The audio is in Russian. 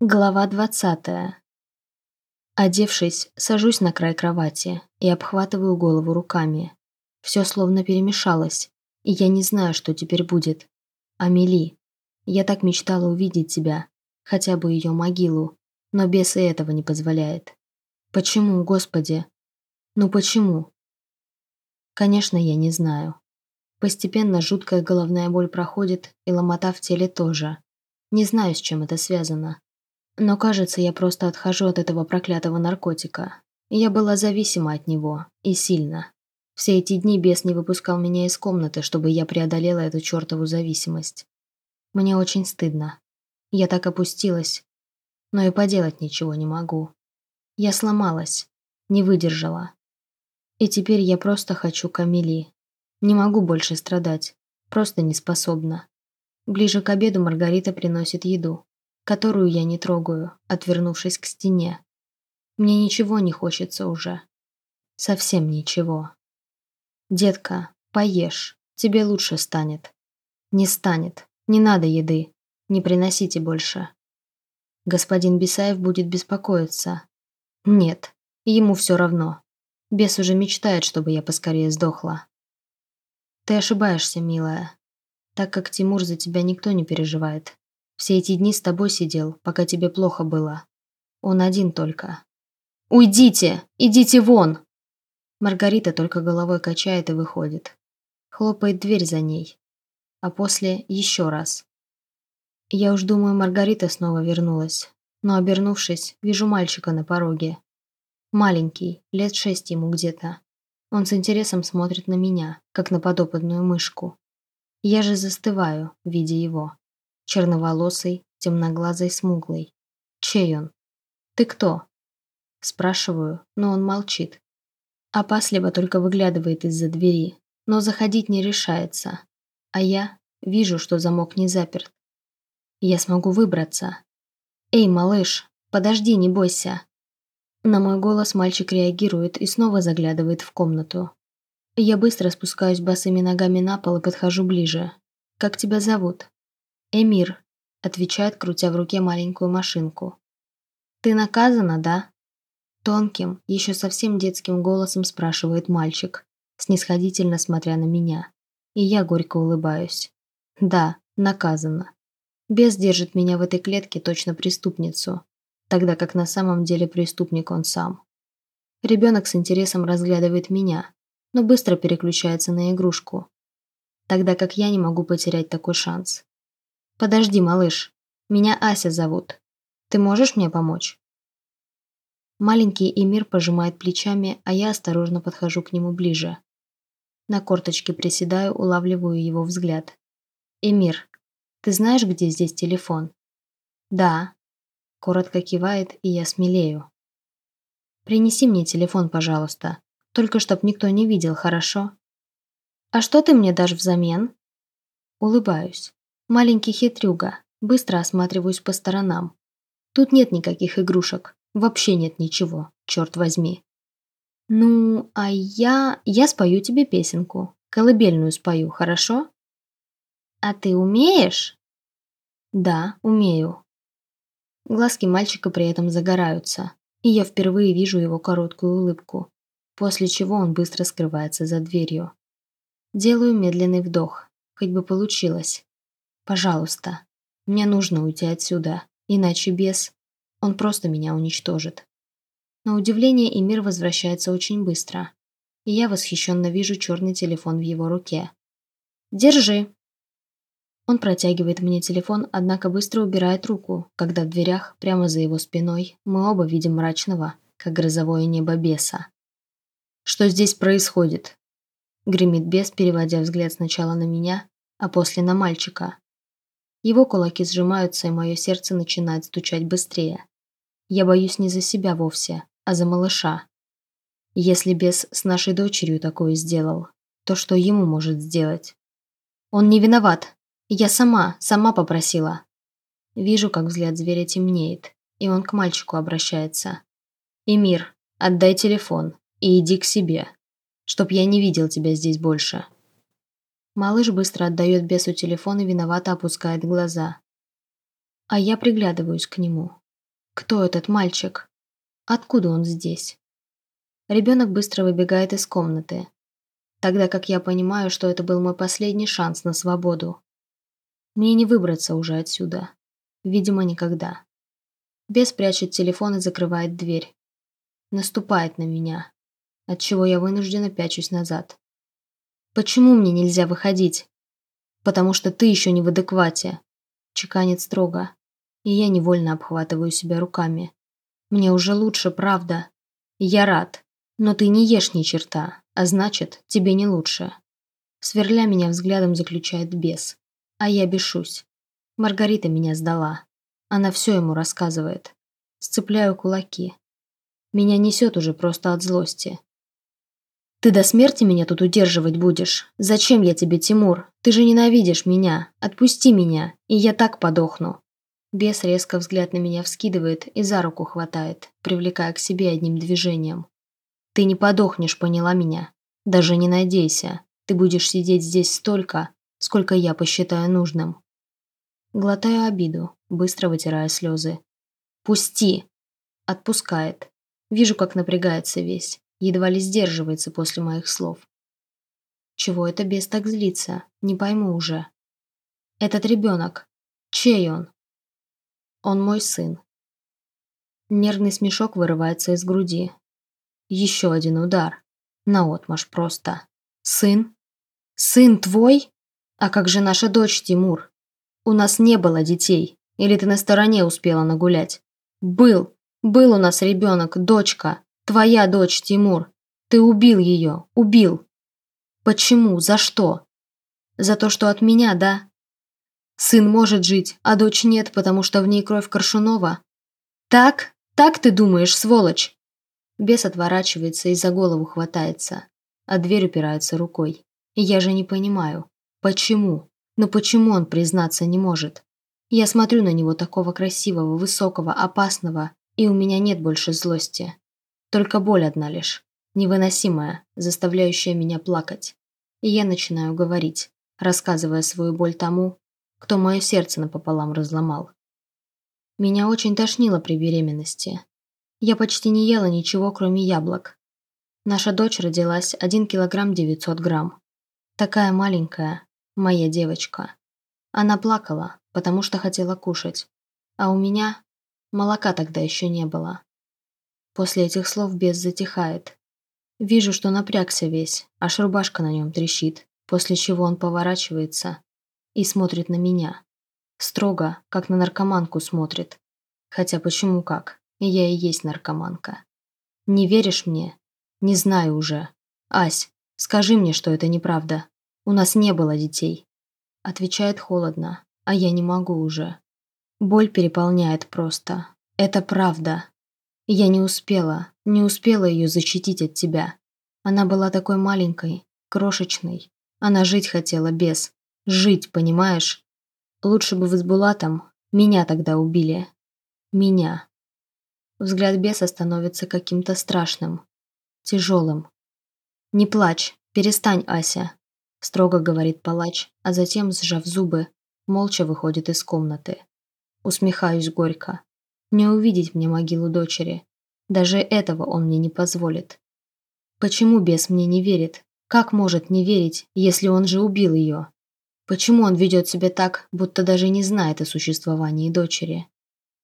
Глава двадцатая. Одевшись, сажусь на край кровати и обхватываю голову руками. Все словно перемешалось, и я не знаю, что теперь будет. Амели. Я так мечтала увидеть тебя, хотя бы ее могилу, но бес и этого не позволяет. Почему, Господи? Ну почему? Конечно, я не знаю. Постепенно жуткая головная боль проходит, и ломота в теле тоже. Не знаю, с чем это связано. Но кажется, я просто отхожу от этого проклятого наркотика. Я была зависима от него. И сильно. Все эти дни бес не выпускал меня из комнаты, чтобы я преодолела эту чертову зависимость. Мне очень стыдно. Я так опустилась. Но и поделать ничего не могу. Я сломалась. Не выдержала. И теперь я просто хочу Камили. Не могу больше страдать. Просто не способна. Ближе к обеду Маргарита приносит еду которую я не трогаю, отвернувшись к стене. Мне ничего не хочется уже. Совсем ничего. Детка, поешь, тебе лучше станет. Не станет, не надо еды, не приносите больше. Господин Бесаев будет беспокоиться. Нет, ему все равно. Бес уже мечтает, чтобы я поскорее сдохла. Ты ошибаешься, милая, так как Тимур за тебя никто не переживает. Все эти дни с тобой сидел, пока тебе плохо было. Он один только. «Уйдите! Идите вон!» Маргарита только головой качает и выходит. Хлопает дверь за ней. А после еще раз. Я уж думаю, Маргарита снова вернулась. Но, обернувшись, вижу мальчика на пороге. Маленький, лет шесть ему где-то. Он с интересом смотрит на меня, как на подопытную мышку. Я же застываю, видя его. Черноволосый, темноглазый, смуглый. Чей он? Ты кто? Спрашиваю, но он молчит. Опасливо только выглядывает из-за двери, но заходить не решается. А я вижу, что замок не заперт. Я смогу выбраться. «Эй, малыш, подожди, не бойся!» На мой голос мальчик реагирует и снова заглядывает в комнату. Я быстро спускаюсь босыми ногами на пол и подхожу ближе. «Как тебя зовут?» «Эмир», – отвечает, крутя в руке маленькую машинку. «Ты наказана, да?» Тонким, еще совсем детским голосом спрашивает мальчик, снисходительно смотря на меня. И я горько улыбаюсь. «Да, наказана. Бес держит меня в этой клетке точно преступницу, тогда как на самом деле преступник он сам. Ребенок с интересом разглядывает меня, но быстро переключается на игрушку, тогда как я не могу потерять такой шанс. «Подожди, малыш. Меня Ася зовут. Ты можешь мне помочь?» Маленький Эмир пожимает плечами, а я осторожно подхожу к нему ближе. На корточке приседаю, улавливаю его взгляд. «Эмир, ты знаешь, где здесь телефон?» «Да». Коротко кивает, и я смелею. «Принеси мне телефон, пожалуйста. Только чтоб никто не видел, хорошо?» «А что ты мне дашь взамен?» Улыбаюсь. Маленький хитрюга. Быстро осматриваюсь по сторонам. Тут нет никаких игрушек. Вообще нет ничего, черт возьми. Ну, а я... я спою тебе песенку. Колыбельную спою, хорошо? А ты умеешь? Да, умею. Глазки мальчика при этом загораются, и я впервые вижу его короткую улыбку, после чего он быстро скрывается за дверью. Делаю медленный вдох, хоть бы получилось. Пожалуйста, мне нужно уйти отсюда, иначе бес, он просто меня уничтожит. На удивление Эмир возвращается очень быстро, и я восхищенно вижу черный телефон в его руке. «Держи!» Он протягивает мне телефон, однако быстро убирает руку, когда в дверях, прямо за его спиной, мы оба видим мрачного, как грозовое небо беса. «Что здесь происходит?» Гремит бес, переводя взгляд сначала на меня, а после на мальчика. Его кулаки сжимаются, и мое сердце начинает стучать быстрее. Я боюсь не за себя вовсе, а за малыша. Если бес с нашей дочерью такое сделал, то что ему может сделать? Он не виноват. Я сама, сама попросила. Вижу, как взгляд зверя темнеет, и он к мальчику обращается. «Эмир, отдай телефон и иди к себе, чтоб я не видел тебя здесь больше». Малыш быстро отдает бесу телефон и виновато опускает глаза. А я приглядываюсь к нему. Кто этот мальчик? Откуда он здесь? Ребенок быстро выбегает из комнаты, тогда как я понимаю, что это был мой последний шанс на свободу. Мне не выбраться уже отсюда. Видимо, никогда. Бес прячет телефон и закрывает дверь. Наступает на меня, отчего я вынуждена пячусь назад. Почему мне нельзя выходить? Потому что ты еще не в адеквате. Чеканит строго. И я невольно обхватываю себя руками. Мне уже лучше, правда. Я рад. Но ты не ешь ни черта, а значит, тебе не лучше. Сверля меня взглядом заключает бес. А я бешусь. Маргарита меня сдала. Она все ему рассказывает. Сцепляю кулаки. Меня несет уже просто от злости. «Ты до смерти меня тут удерживать будешь? Зачем я тебе, Тимур? Ты же ненавидишь меня. Отпусти меня, и я так подохну». Бес резко взгляд на меня вскидывает и за руку хватает, привлекая к себе одним движением. «Ты не подохнешь, поняла меня? Даже не надейся. Ты будешь сидеть здесь столько, сколько я посчитаю нужным». Глотаю обиду, быстро вытирая слезы. «Пусти!» Отпускает. Вижу, как напрягается весь едва ли сдерживается после моих слов. Чего это бес так злится? Не пойму уже. Этот ребенок. Чей он? Он мой сын. Нервный смешок вырывается из груди. Еще один удар. Наотмашь просто. Сын? Сын твой? А как же наша дочь, Тимур? У нас не было детей. Или ты на стороне успела нагулять? Был. Был у нас ребенок, дочка. Твоя дочь, Тимур. Ты убил ее. Убил. Почему? За что? За то, что от меня, да? Сын может жить, а дочь нет, потому что в ней кровь Коршунова. Так? Так ты думаешь, сволочь? Бес отворачивается и за голову хватается, а дверь упирается рукой. Я же не понимаю, почему? Но почему он признаться не может? Я смотрю на него такого красивого, высокого, опасного, и у меня нет больше злости. Только боль одна лишь, невыносимая, заставляющая меня плакать. И я начинаю говорить, рассказывая свою боль тому, кто мое сердце напополам разломал. Меня очень тошнило при беременности. Я почти не ела ничего, кроме яблок. Наша дочь родилась 1 килограмм 900 грамм. Такая маленькая, моя девочка. Она плакала, потому что хотела кушать. А у меня молока тогда еще не было. После этих слов бес затихает. Вижу, что напрягся весь, аж рубашка на нем трещит, после чего он поворачивается и смотрит на меня. Строго, как на наркоманку смотрит. Хотя почему как? Я и есть наркоманка. Не веришь мне? Не знаю уже. Ась, скажи мне, что это неправда. У нас не было детей. Отвечает холодно, а я не могу уже. Боль переполняет просто. Это правда. Я не успела, не успела ее защитить от тебя. Она была такой маленькой, крошечной. Она жить хотела без. Жить, понимаешь? Лучше бы вы с Булатом меня тогда убили. Меня. Взгляд беса становится каким-то страшным, тяжелым. «Не плачь, перестань, Ася», – строго говорит палач, а затем, сжав зубы, молча выходит из комнаты. Усмехаюсь горько. Не увидеть мне могилу дочери. Даже этого он мне не позволит. Почему бес мне не верит? Как может не верить, если он же убил ее? Почему он ведет себя так, будто даже не знает о существовании дочери?